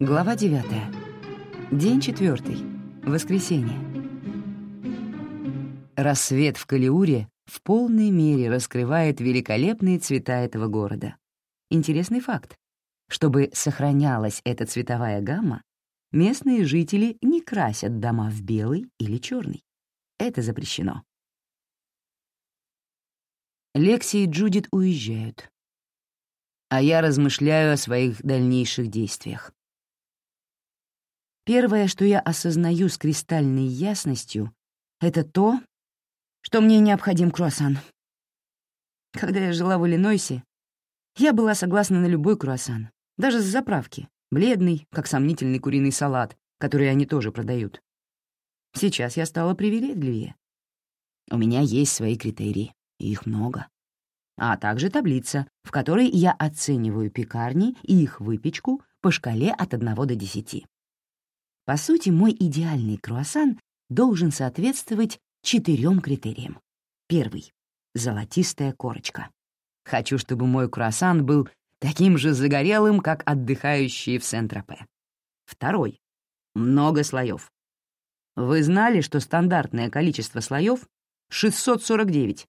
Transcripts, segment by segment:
Глава 9. День четвертый. Воскресенье. Рассвет в Калиуре в полной мере раскрывает великолепные цвета этого города. Интересный факт. Чтобы сохранялась эта цветовая гамма, местные жители не красят дома в белый или черный. Это запрещено. Лекси и Джудит уезжают. А я размышляю о своих дальнейших действиях. Первое, что я осознаю с кристальной ясностью, это то, что мне необходим круассан. Когда я жила в Иллинойсе, я была согласна на любой круассан, даже с заправки, бледный, как сомнительный куриный салат, который они тоже продают. Сейчас я стала привередливее. У меня есть свои критерии, и их много. А также таблица, в которой я оцениваю пекарни и их выпечку по шкале от 1 до 10. По сути, мой идеальный круассан должен соответствовать четырем критериям. Первый — золотистая корочка. Хочу, чтобы мой круассан был таким же загорелым, как отдыхающие в Сент-Тропе. Второй — много слоев. Вы знали, что стандартное количество слоев — 649?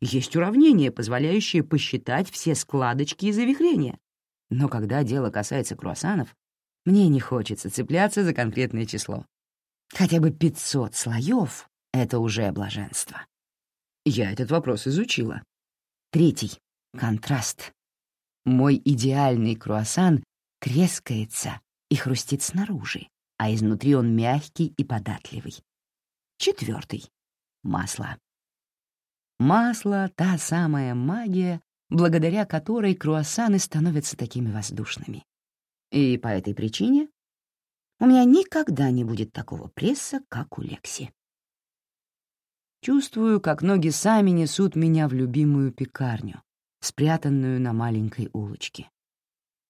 Есть уравнение, позволяющее посчитать все складочки и завихрения. Но когда дело касается круассанов, мне не хочется цепляться за конкретное число. Хотя бы 500 слоев — это уже блаженство. Я этот вопрос изучила. Третий — контраст. Мой идеальный круассан трескается и хрустит снаружи, а изнутри он мягкий и податливый. Четвертый — масло. Масло — та самая магия, благодаря которой круассаны становятся такими воздушными. И по этой причине у меня никогда не будет такого пресса, как у Лекси. Чувствую, как ноги сами несут меня в любимую пекарню, спрятанную на маленькой улочке.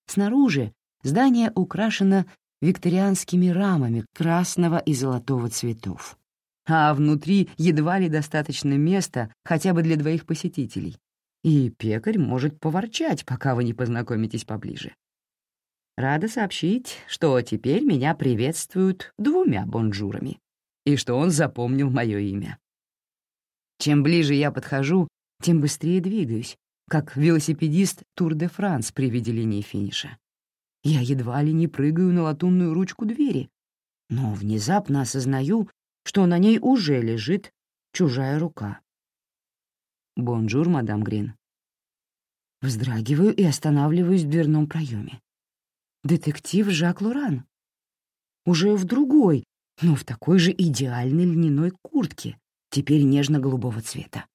Снаружи здание украшено викторианскими рамами красного и золотого цветов, а внутри едва ли достаточно места хотя бы для двоих посетителей, и пекарь может поворчать, пока вы не познакомитесь поближе. Рада сообщить, что теперь меня приветствуют двумя бонжурами и что он запомнил мое имя. Чем ближе я подхожу, тем быстрее двигаюсь, как велосипедист Тур-де-Франс при виде линии финиша. Я едва ли не прыгаю на латунную ручку двери, но внезапно осознаю, что на ней уже лежит чужая рука. «Bonjour, мадам Грин». Вздрагиваю и останавливаюсь в дверном проеме детектив Жак Лоран. Уже в другой, но в такой же идеальной льняной куртке, теперь нежно-голубого цвета.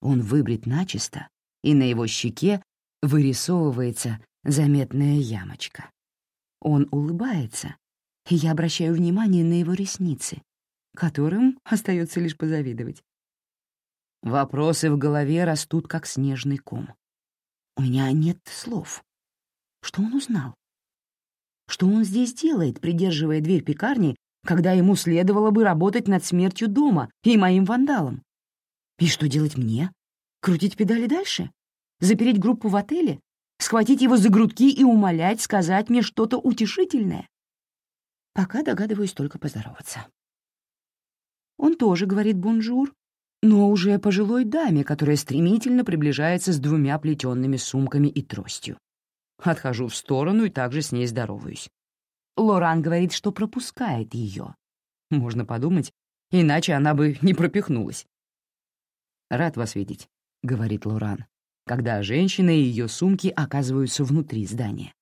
Он выбрит начисто, и на его щеке вырисовывается заметная ямочка. Он улыбается, и я обращаю внимание на его ресницы, которым остается лишь позавидовать. Вопросы в голове растут, как снежный ком. У меня нет слов. Что он узнал? Что он здесь делает, придерживая дверь пекарни, когда ему следовало бы работать над смертью дома и моим вандалом? И что делать мне? Крутить педали дальше? Запереть группу в отеле? Схватить его за грудки и умолять сказать мне что-то утешительное? Пока догадываюсь только поздороваться. Он тоже говорит «bonjour», но уже пожилой даме, которая стремительно приближается с двумя плетеными сумками и тростью. Отхожу в сторону и также с ней здороваюсь. Лоран говорит, что пропускает ее. Можно подумать, иначе она бы не пропихнулась. «Рад вас видеть», — говорит Лоран, когда женщина и ее сумки оказываются внутри здания.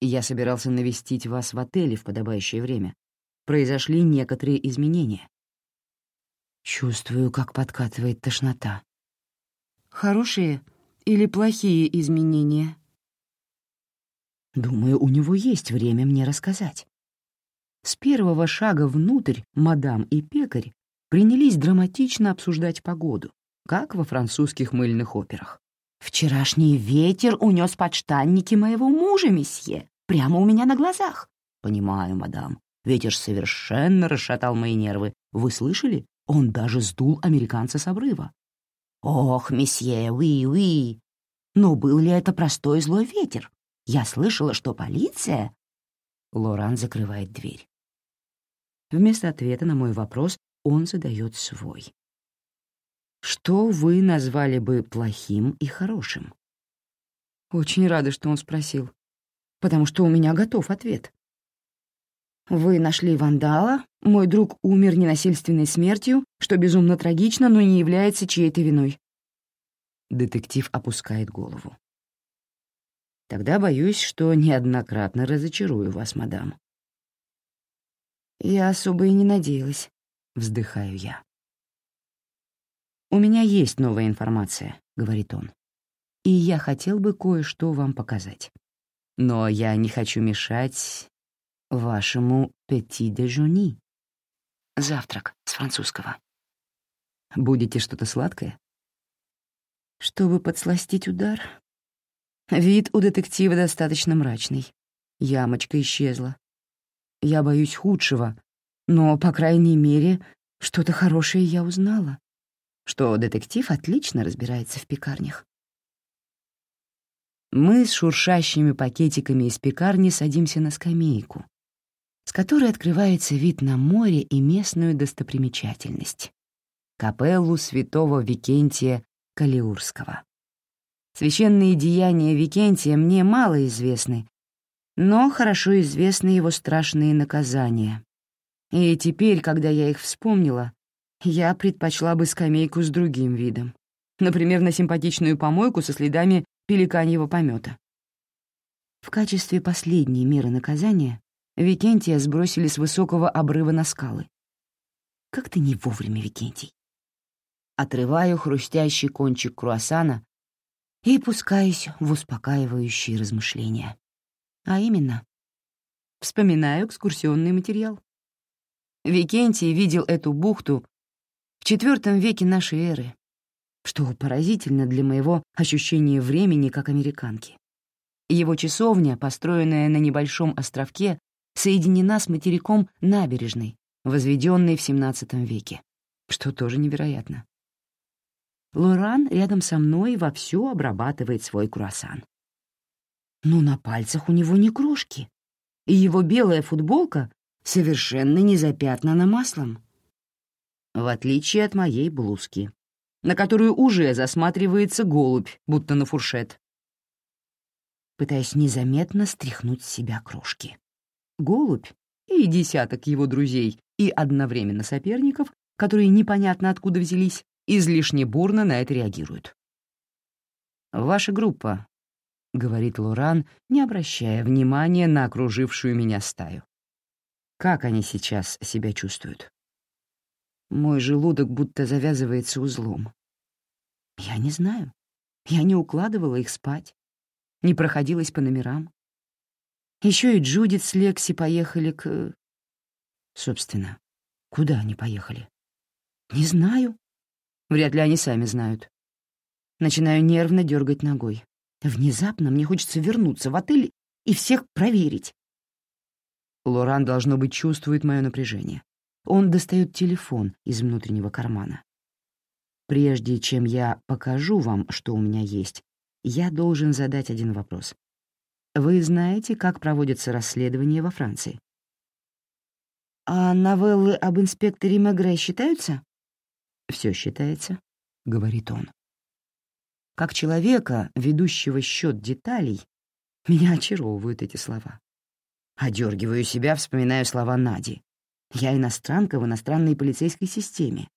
«Я собирался навестить вас в отеле в подобающее время. Произошли некоторые изменения». Чувствую, как подкатывает тошнота. «Хорошие или плохие изменения?» Думаю, у него есть время мне рассказать. С первого шага внутрь мадам и пекарь принялись драматично обсуждать погоду, как во французских мыльных операх. «Вчерашний ветер унес подштанники моего мужа, месье, прямо у меня на глазах». «Понимаю, мадам. Ветер совершенно расшатал мои нервы. Вы слышали? Он даже сдул американца с обрыва». «Ох, месье, уи-уи! Но был ли это простой злой ветер? Я слышала, что полиция...» Лоран закрывает дверь. Вместо ответа на мой вопрос он задает свой. Что вы назвали бы плохим и хорошим? Очень рада, что он спросил, потому что у меня готов ответ. Вы нашли вандала, мой друг умер ненасильственной смертью, что безумно трагично, но не является чьей-то виной. Детектив опускает голову. Тогда боюсь, что неоднократно разочарую вас, мадам. Я особо и не надеялась, вздыхаю я. «У меня есть новая информация», — говорит он. «И я хотел бы кое-что вам показать. Но я не хочу мешать вашему «petit déjeuner» — завтрак с французского. Будете что-то сладкое? Чтобы подсластить удар, Вид у детектива достаточно мрачный. Ямочка исчезла. Я боюсь худшего, но, по крайней мере, что-то хорошее я узнала, что детектив отлично разбирается в пекарнях. Мы с шуршащими пакетиками из пекарни садимся на скамейку, с которой открывается вид на море и местную достопримечательность — капеллу святого Викентия Калиурского. Священные деяния Викентия мне мало известны, но хорошо известны его страшные наказания. И теперь, когда я их вспомнила, я предпочла бы скамейку с другим видом. Например, на симпатичную помойку со следами пеликаньего помета. В качестве последней меры наказания Викентия сбросили с высокого обрыва на скалы. Как ты не вовремя, Викентий. Отрываю хрустящий кончик круассана и пускаюсь в успокаивающие размышления. А именно, вспоминаю экскурсионный материал. Викентий видел эту бухту в IV веке нашей эры, что поразительно для моего ощущения времени как американки. Его часовня, построенная на небольшом островке, соединена с материком набережной, возведенной в XVII веке, что тоже невероятно. Лоран рядом со мной вовсю обрабатывает свой круассан. Но на пальцах у него не крошки, и его белая футболка совершенно не запятнана маслом. В отличие от моей блузки, на которую уже засматривается голубь, будто на фуршет. Пытаясь незаметно стряхнуть с себя крошки. Голубь и десяток его друзей и одновременно соперников, которые непонятно откуда взялись, излишне бурно на это реагируют. «Ваша группа», — говорит Лоран, не обращая внимания на окружившую меня стаю. «Как они сейчас себя чувствуют?» Мой желудок будто завязывается узлом. Я не знаю. Я не укладывала их спать, не проходилась по номерам. Еще и Джудит с Лекси поехали к... Собственно, куда они поехали? Не знаю. Вряд ли они сами знают. Начинаю нервно дергать ногой. Внезапно мне хочется вернуться в отель и всех проверить. Лоран, должно быть, чувствует мое напряжение. Он достает телефон из внутреннего кармана. Прежде чем я покажу вам, что у меня есть, я должен задать один вопрос. Вы знаете, как проводятся расследования во Франции? А новеллы об инспекторе Мегре считаются? Все считается», — говорит он. Как человека, ведущего счет деталей, меня очаровывают эти слова. Одергиваю себя, вспоминаю слова Нади. Я иностранка в иностранной полицейской системе.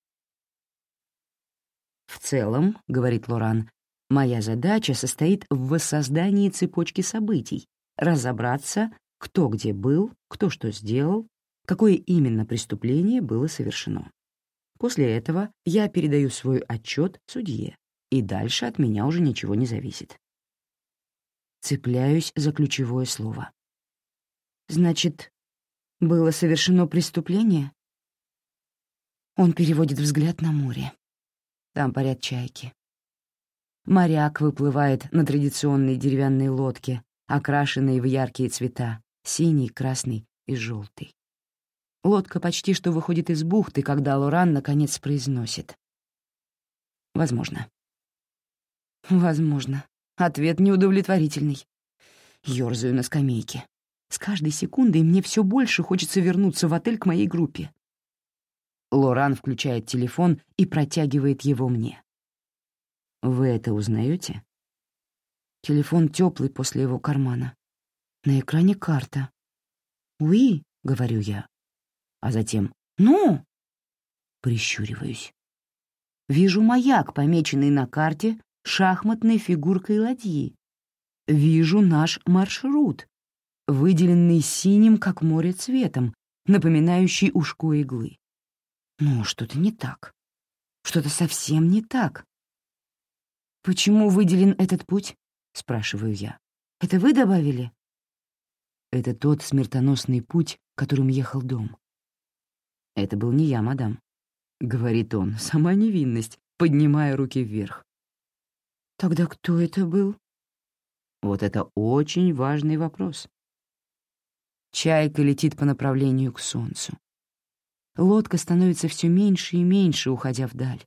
«В целом, — говорит Лоран, — моя задача состоит в воссоздании цепочки событий, разобраться, кто где был, кто что сделал, какое именно преступление было совершено. После этого я передаю свой отчет судье, и дальше от меня уже ничего не зависит. Цепляюсь за ключевое слово. «Значит, было совершено преступление?» Он переводит взгляд на море. Там парят чайки. Моряк выплывает на традиционной деревянной лодке, окрашенной в яркие цвета — синий, красный и желтый. Лодка почти что выходит из бухты, когда Лоран наконец произносит. «Возможно». «Возможно». Ответ неудовлетворительный. Ёрзаю на скамейке. С каждой секундой мне все больше хочется вернуться в отель к моей группе. Лоран включает телефон и протягивает его мне. «Вы это узнаете? Телефон теплый после его кармана. На экране карта. «Уи», — говорю я. А затем «Ну!» Прищуриваюсь. Вижу маяк, помеченный на карте шахматной фигуркой ладьи. Вижу наш маршрут, выделенный синим, как море, цветом, напоминающий ушко иглы. Но что-то не так. Что-то совсем не так. «Почему выделен этот путь?» — спрашиваю я. «Это вы добавили?» Это тот смертоносный путь, которым ехал дом. «Это был не я, мадам», — говорит он, сама невинность, поднимая руки вверх. «Тогда кто это был?» Вот это очень важный вопрос. Чайка летит по направлению к солнцу. Лодка становится все меньше и меньше, уходя вдаль.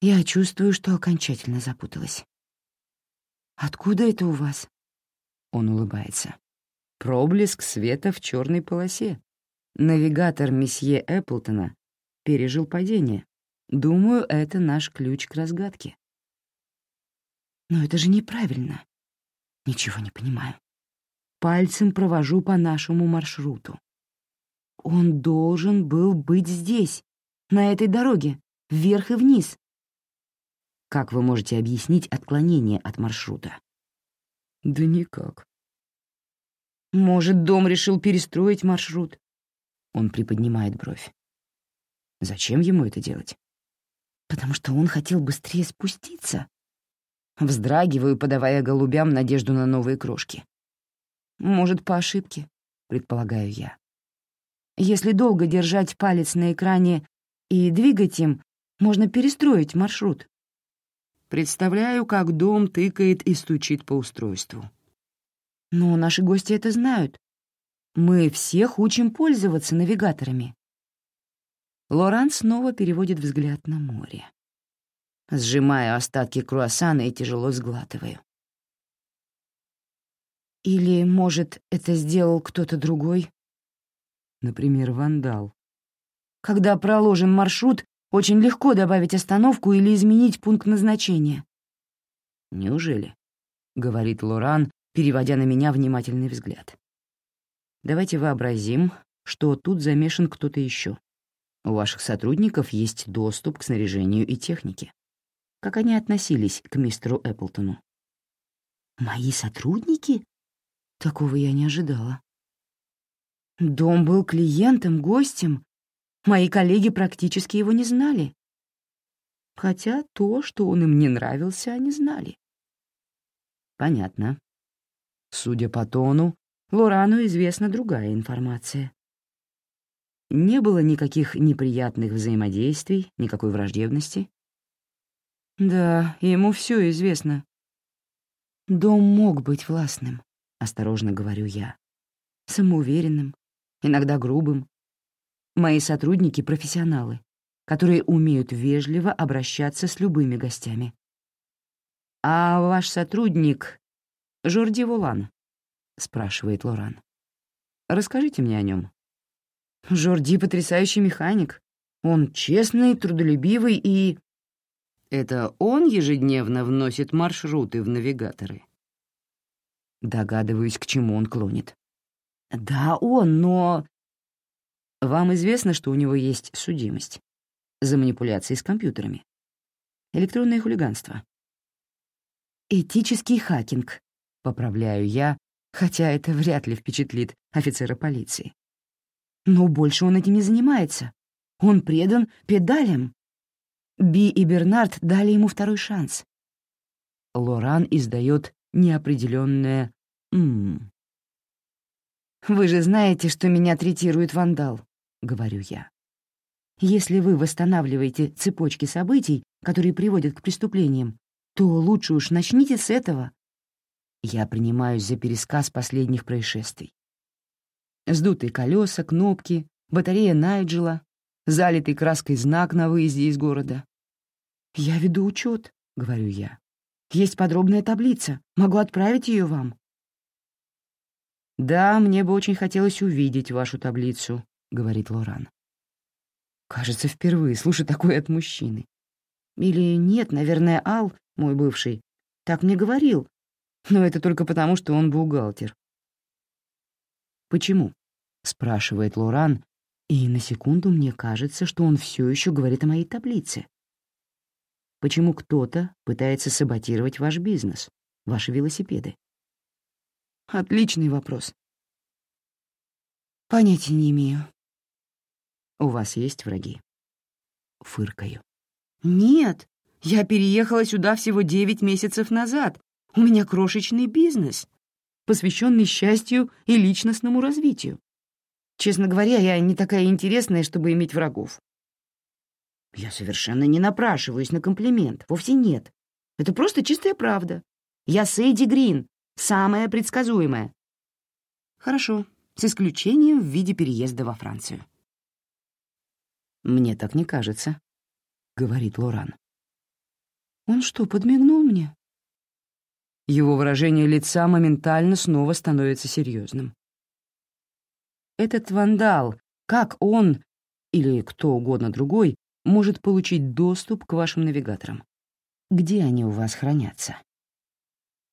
Я чувствую, что окончательно запуталась. «Откуда это у вас?» Он улыбается. Проблеск света в черной полосе. Навигатор месье Эпплтона пережил падение. Думаю, это наш ключ к разгадке. Но это же неправильно. Ничего не понимаю пальцем провожу по нашему маршруту. Он должен был быть здесь, на этой дороге, вверх и вниз. Как вы можете объяснить отклонение от маршрута? Да никак. Может, дом решил перестроить маршрут? Он приподнимает бровь. Зачем ему это делать? Потому что он хотел быстрее спуститься. Вздрагиваю, подавая голубям надежду на новые крошки. Может, по ошибке, предполагаю я. Если долго держать палец на экране и двигать им, можно перестроить маршрут. Представляю, как дом тыкает и стучит по устройству. Но наши гости это знают. Мы всех учим пользоваться навигаторами. Лоран снова переводит взгляд на море. Сжимаю остатки круассана и тяжело сглатываю. Или, может, это сделал кто-то другой? Например, вандал. Когда проложен маршрут, очень легко добавить остановку или изменить пункт назначения. «Неужели?» — говорит Лоран, переводя на меня внимательный взгляд. «Давайте вообразим, что тут замешан кто-то еще. У ваших сотрудников есть доступ к снаряжению и технике. Как они относились к мистеру Эпплтону?» «Мои сотрудники?» Такого я не ожидала. Дом был клиентом, гостем. Мои коллеги практически его не знали. Хотя то, что он им не нравился, они знали. Понятно. Судя по тону, Лорану известна другая информация. Не было никаких неприятных взаимодействий, никакой враждебности. Да, ему все известно. Дом мог быть властным осторожно говорю я. Самоуверенным, иногда грубым. Мои сотрудники — профессионалы, которые умеют вежливо обращаться с любыми гостями. «А ваш сотрудник — Жорди Волан?» — спрашивает Лоран. «Расскажите мне о нем. Жорди — потрясающий механик. Он честный, трудолюбивый и...» «Это он ежедневно вносит маршруты в навигаторы?» Догадываюсь, к чему он клонит. «Да, он, но...» «Вам известно, что у него есть судимость за манипуляции с компьютерами? Электронное хулиганство?» «Этический хакинг», — поправляю я, хотя это вряд ли впечатлит офицера полиции. Но больше он этим не занимается. Он предан педалям. Би и Бернард дали ему второй шанс. Лоран издает неопределенное «м». «Вы же знаете, что меня третирует вандал», — говорю я. «Если вы восстанавливаете цепочки событий, которые приводят к преступлениям, то лучше уж начните с этого». Я принимаюсь за пересказ последних происшествий. Сдутые колеса, кнопки, батарея Найджела, залитый краской знак на выезде из города. «Я веду учет», — говорю я. Есть подробная таблица. Могу отправить ее вам». «Да, мне бы очень хотелось увидеть вашу таблицу», — говорит Лоран. Кажется, впервые слышу такое от мужчины. Или нет, наверное, Ал, мой бывший, так мне говорил, но это только потому, что он бухгалтер. «Почему?» — спрашивает Лоран, и на секунду мне кажется, что он все еще говорит о моей таблице. Почему кто-то пытается саботировать ваш бизнес, ваши велосипеды? Отличный вопрос. Понятия не имею. У вас есть враги? Фыркаю. Нет, я переехала сюда всего девять месяцев назад. У меня крошечный бизнес, посвященный счастью и личностному развитию. Честно говоря, я не такая интересная, чтобы иметь врагов. Я совершенно не напрашиваюсь на комплимент, вовсе нет. Это просто чистая правда. Я Сейди Грин, самая предсказуемая. Хорошо, с исключением в виде переезда во Францию. «Мне так не кажется», — говорит Лоран. «Он что, подмигнул мне?» Его выражение лица моментально снова становится серьезным. Этот вандал, как он, или кто угодно другой, может получить доступ к вашим навигаторам? Где они у вас хранятся?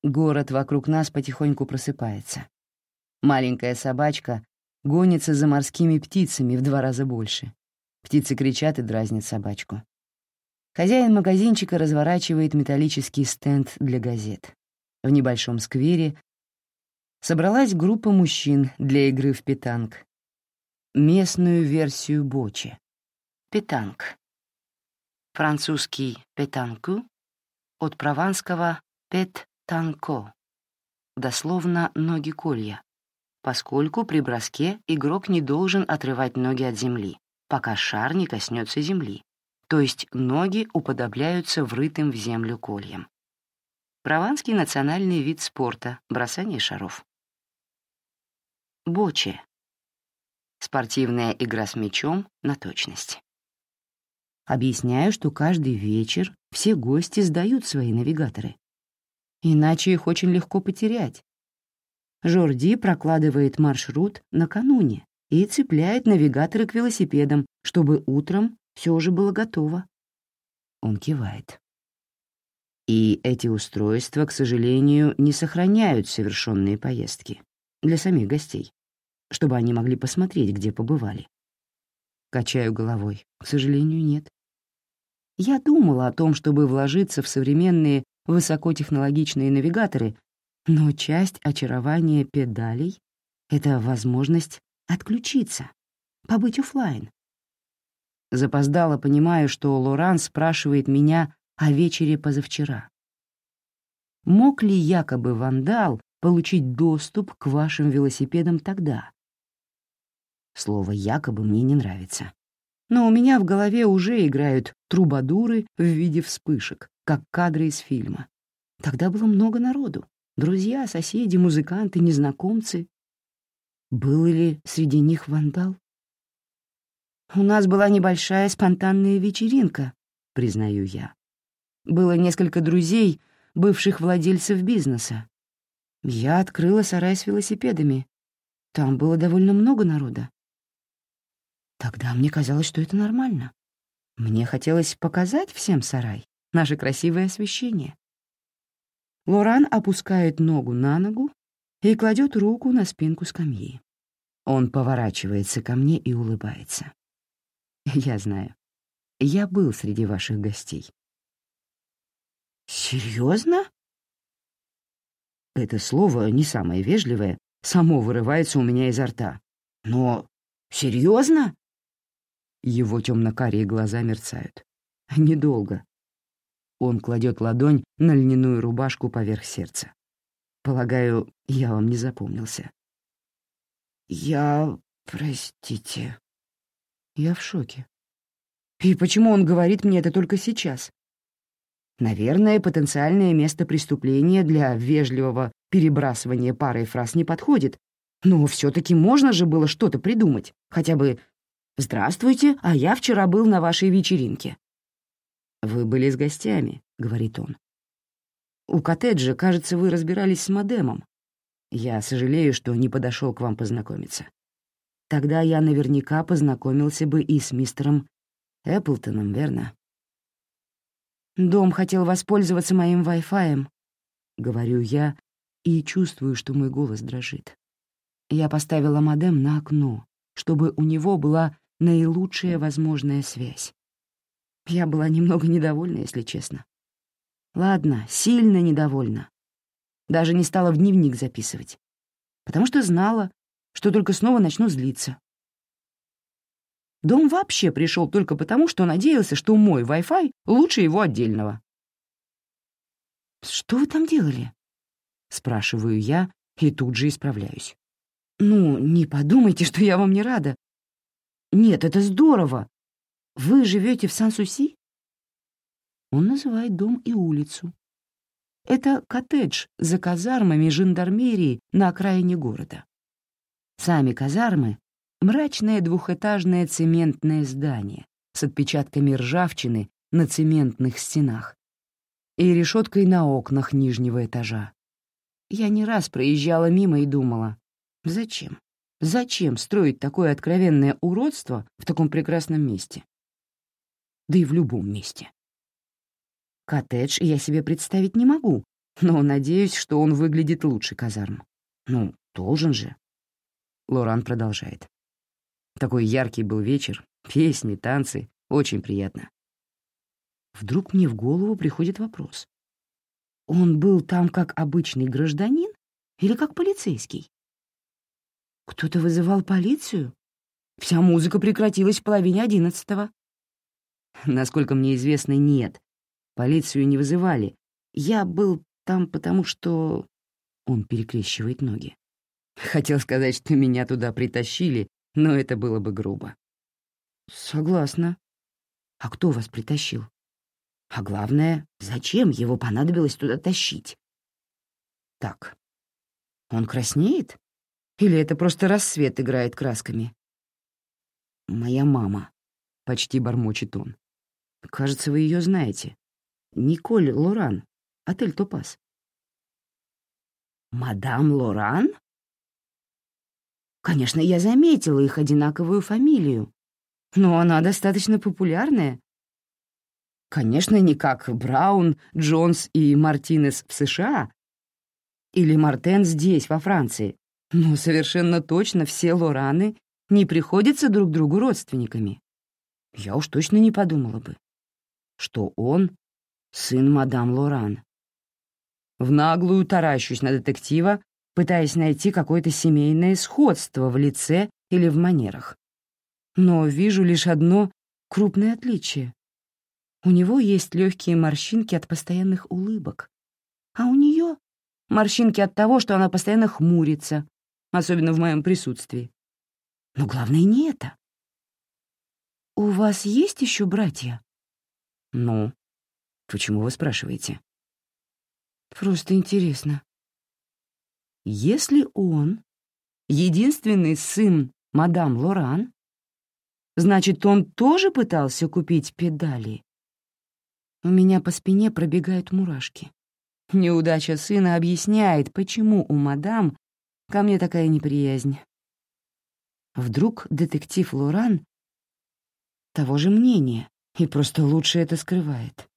Город вокруг нас потихоньку просыпается. Маленькая собачка гонится за морскими птицами в два раза больше. Птицы кричат и дразнят собачку. Хозяин магазинчика разворачивает металлический стенд для газет. В небольшом сквере собралась группа мужчин для игры в питанг. Местную версию бочи. Питанг. Французский «петанку» от прованского «пет танко», дословно «ноги колья», поскольку при броске игрок не должен отрывать ноги от земли, пока шар не коснется земли, то есть ноги уподобляются врытым в землю кольям. Прованский национальный вид спорта — бросание шаров. Боче. Спортивная игра с мячом на точность. Объясняю, что каждый вечер все гости сдают свои навигаторы, Иначе их очень легко потерять. Жорди прокладывает маршрут накануне и цепляет навигаторы к велосипедам, чтобы утром все уже было готово. Он кивает. И эти устройства, к сожалению, не сохраняют совершенные поездки для самих гостей, чтобы они могли посмотреть, где побывали. Качаю головой. К сожалению, нет. Я думала о том, чтобы вложиться в современные высокотехнологичные навигаторы, но часть очарования педалей — это возможность отключиться, побыть офлайн. Запоздало понимаю, что Лоран спрашивает меня о вечере позавчера. Мог ли якобы вандал получить доступ к вашим велосипедам тогда? Слово «якобы» мне не нравится. Но у меня в голове уже играют трубадуры в виде вспышек, как кадры из фильма. Тогда было много народу. Друзья, соседи, музыканты, незнакомцы. Был ли среди них вандал? «У нас была небольшая спонтанная вечеринка», — признаю я. Было несколько друзей, бывших владельцев бизнеса. Я открыла сарай с велосипедами. Там было довольно много народа. Тогда мне казалось, что это нормально. Мне хотелось показать всем сарай наше красивое освещение. Лоран опускает ногу на ногу и кладет руку на спинку скамьи. Он поворачивается ко мне и улыбается. Я знаю. Я был среди ваших гостей. Серьезно? Это слово, не самое вежливое, само вырывается у меня изо рта. Но серьезно? Его темно-карие глаза мерцают. Недолго, он кладет ладонь на льняную рубашку поверх сердца. Полагаю, я вам не запомнился. Я... простите. Я в шоке. И почему он говорит мне это только сейчас? Наверное, потенциальное место преступления для вежливого перебрасывания парой фраз не подходит, но все таки можно же было что-то придумать, хотя бы «Здравствуйте, а я вчера был на вашей вечеринке». «Вы были с гостями», — говорит он. «У коттеджа, кажется, вы разбирались с модемом. Я сожалею, что не подошел к вам познакомиться. Тогда я наверняка познакомился бы и с мистером Эпплтоном, верно? Дом хотел воспользоваться моим Wi-Fi, говорю я и чувствую, что мой голос дрожит. Я поставила модем на окно, чтобы у него была наилучшая возможная связь. Я была немного недовольна, если честно. Ладно, сильно недовольна. Даже не стала в дневник записывать, потому что знала, что только снова начну злиться. Дом вообще пришел только потому, что надеялся, что мой Wi-Fi лучше его отдельного. «Что вы там делали?» — спрашиваю я и тут же исправляюсь. «Ну, не подумайте, что я вам не рада. Нет, это здорово. Вы живете в Сан-Суси?» Он называет дом и улицу. Это коттедж за казармами жандармерии на окраине города. Сами казармы — мрачное двухэтажное цементное здание с отпечатками ржавчины на цементных стенах и решеткой на окнах нижнего этажа. Я не раз проезжала мимо и думала, зачем? Зачем строить такое откровенное уродство в таком прекрасном месте? Да и в любом месте. Коттедж я себе представить не могу, но надеюсь, что он выглядит лучше казарм. Ну, должен же. Лоран продолжает. Такой яркий был вечер, песни, танцы, очень приятно. Вдруг мне в голову приходит вопрос. Он был там как обычный гражданин или как полицейский? Кто-то вызывал полицию? Вся музыка прекратилась в половине одиннадцатого. Насколько мне известно, нет. Полицию не вызывали. Я был там потому, что... Он перекрещивает ноги. Хотел сказать, что меня туда притащили, но это было бы грубо. Согласна. А кто вас притащил? А главное, зачем его понадобилось туда тащить? Так, он краснеет? Или это просто рассвет играет красками? Моя мама, — почти бормочет он. Кажется, вы ее знаете. Николь Лоран, отель «Топаз». «Мадам Лоран?» Конечно, я заметила их одинаковую фамилию, но она достаточно популярная. Конечно, не как Браун, Джонс и Мартинес в США или Мартен здесь, во Франции, но совершенно точно все Лораны не приходятся друг другу родственниками. Я уж точно не подумала бы, что он — сын мадам Лоран. В наглую таращусь на детектива, пытаясь найти какое-то семейное сходство в лице или в манерах. Но вижу лишь одно крупное отличие. У него есть легкие морщинки от постоянных улыбок, а у нее морщинки от того, что она постоянно хмурится, особенно в моем присутствии. Но главное не это. «У вас есть еще братья?» «Ну, почему вы спрашиваете?» «Просто интересно. Если он единственный сын мадам Лоран, значит, он тоже пытался купить педали. У меня по спине пробегают мурашки. Неудача сына объясняет, почему у мадам ко мне такая неприязнь. Вдруг детектив Лоран того же мнения и просто лучше это скрывает.